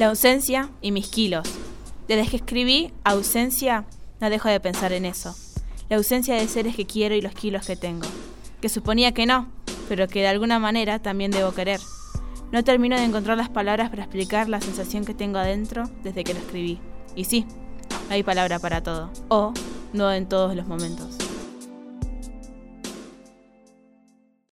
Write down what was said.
La ausencia y mis kilos. Desde que escribí ausencia, no dejo de pensar en eso. La ausencia de seres que quiero y los kilos que tengo. Que suponía que no, pero que de alguna manera también debo querer. No termino de encontrar las palabras para explicar la sensación que tengo adentro desde que lo escribí. Y sí, hay palabra para todo. O no en todos los momentos.